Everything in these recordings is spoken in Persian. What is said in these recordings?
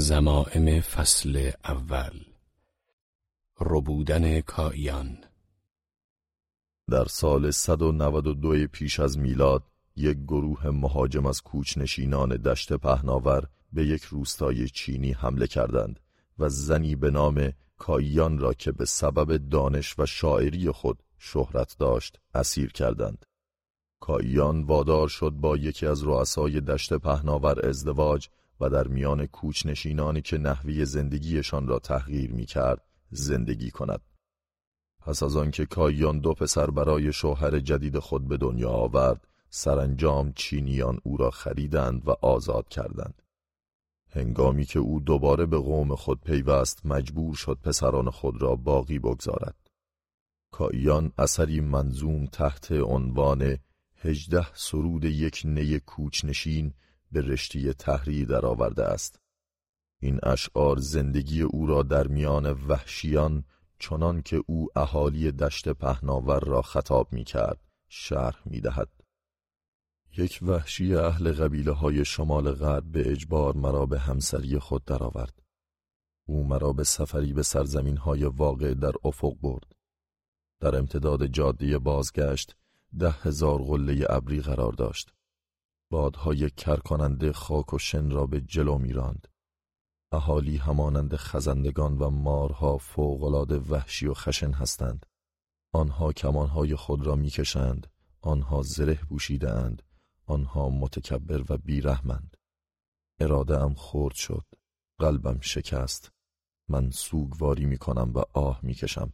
زمائم فصل اول ربودن کائیان در سال 192 پیش از میلاد یک گروه مهاجم از کوچنشینان دشت پهناور به یک روستای چینی حمله کردند و زنی به نام کاییان را که به سبب دانش و شاعری خود شهرت داشت اسیر کردند. کاییان وادار شد با یکی از رؤسای دشت پهناور ازدواج و در میان کوچنشینانی که نحوی زندگیشان را تغییر می کرد زندگی کند. پس از آنکه کاییان دو پسر برای شوهر جدید خود به دنیا آورد سرانجام چینیان او را خریدند و آزاد کردند. هنگامی که او دوباره به قوم خود پیوست مجبور شد پسران خود را باقی بگذارد. کاییان اثری منظوم تحت عنوان هجده سرود یک نی کوچنشین به رشتی تحریر درآورده است. این اشعار زندگی او را در میان وحشیان چنان که او اهالی دشت پهناور را خطاب می کرد شرح می دهد. یک وحشی اهل قبیله های شمال غرب به اجبار مرا به همسری خود درآورد. او مرا به سفری به سرزمین های واقع در افق برد. در امتداد جاده بازگشت ده هزار قله ابری قرار داشت. بادهای کرکننده خاک و شن را به جلو میراند. اهالی همانند خزندگان و مارها فوقالعاده وحشی و خشن هستند. آنها کمانهای خود را می‌کشند، آنها زره پوشیده اند، آنها متکبر و بیرحمند. اراده ام خورد شد، قلبم شکست. من سوگواری می‌کنم و آه می‌کشم.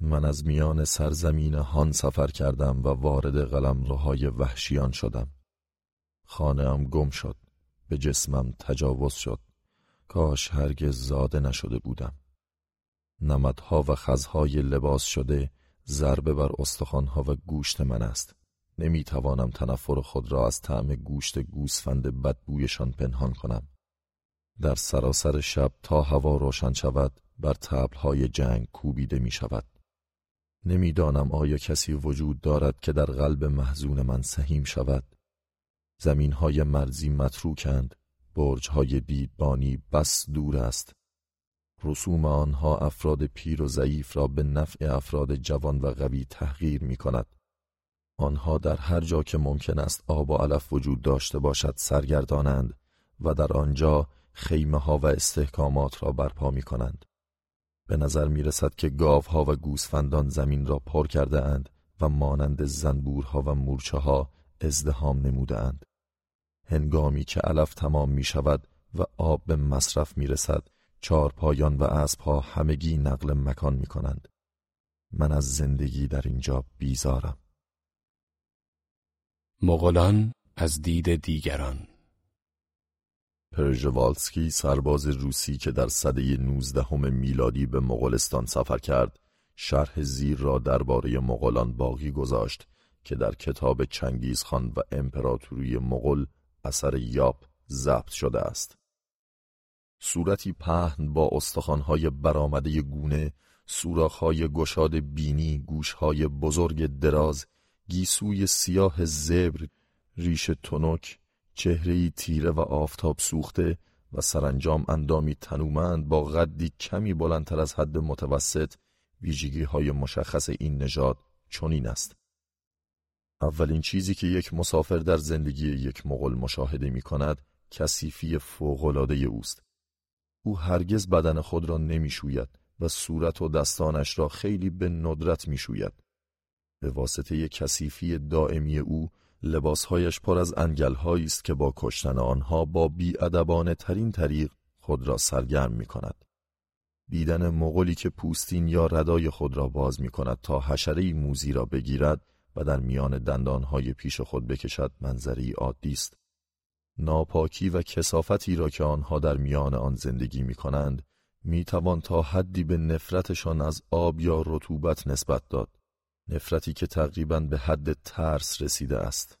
من از میان سرزمین هان سفر کردم و وارد قلم روهای وحشیان شدم. خانه گم شد. به جسمم تجاوز شد. کاش هرگز زاده نشده بودم. نمدها و خزهای لباس شده ضربه بر استخوانها و گوشت من است. نمی‌توانم تنفر خود را از طعم گوشت گوسفند بدبویشان پنهان کنم. در سراسر شب تا هوا روشن شود بر تبلهای جنگ کوبیده می شود نمی‌دانم آیا کسی وجود دارد که در قلب محزون من سهیم شود. زمین های مرزی متروکند برج های دیدبانی بس دور است رسوم آنها افراد پیر و ضعیف را به نفع افراد جوان و قوی تحقیر می کند آنها در هر جا که ممکن است آب و علف وجود داشته باشد سرگردانند و در آنجا خیمه ها و استحکامات را برپا می کنند. به نظر می رسد که گاوها و گوسفندان زمین را پر کرده اند و مانند زنبورها و مورچه ها ازدهام نموده اند. هنگامی که علف تمام می شود و آب به مصرف می رسد پایان و اسبها همگی نقل مکان می کنند. من از زندگی در اینجا بیزارم. مغولان از دید دیگران پرژوالسکی سرباز روسی که در سده نوزدهم میلادی به مغولستان سفر کرد شرح زیر را درباره مغولان باقی گذاشت که در کتاب چنگیز خان و امپراتوری مغول اثر یاب ضبط شده است. صورتی پهن با استخوانهای برآمده گونه سوراخهای گشاد بینی گوشهای بزرگ دراز گیسوی سیاه زبر ریش تنک چهرهی تیره و آفتاب سوخته و سرانجام اندامی تنومند با قدی کمی بلندتر از حد متوسط ویژگی های مشخص این نژاد چنین است. اولین چیزی که یک مسافر در زندگی یک مغل مشاهده می کند کثیفی فوقالعاده اوست. او هرگز بدن خود را نمی شوید و صورت و دستانش را خیلی به ندرت می شوید. به واسطه کثیفی دائمی او لباسهایش پر از انگلهایی است که با کشتن آنها با بیادبانه ترین طریق خود را سرگرم می کند. دیدن مغولی که پوستین یا ردای خود را باز می کند تا حشره موزی را بگیرد و در میان دندانهای پیش خود بکشد منظری عادی است. ناپاکی و کسافتی را که آنها در میان آن زندگی می کنند می توان تا حدی به نفرتشان از آب یا رطوبت نسبت داد. نفرتی که تقریبا به حد ترس رسیده است.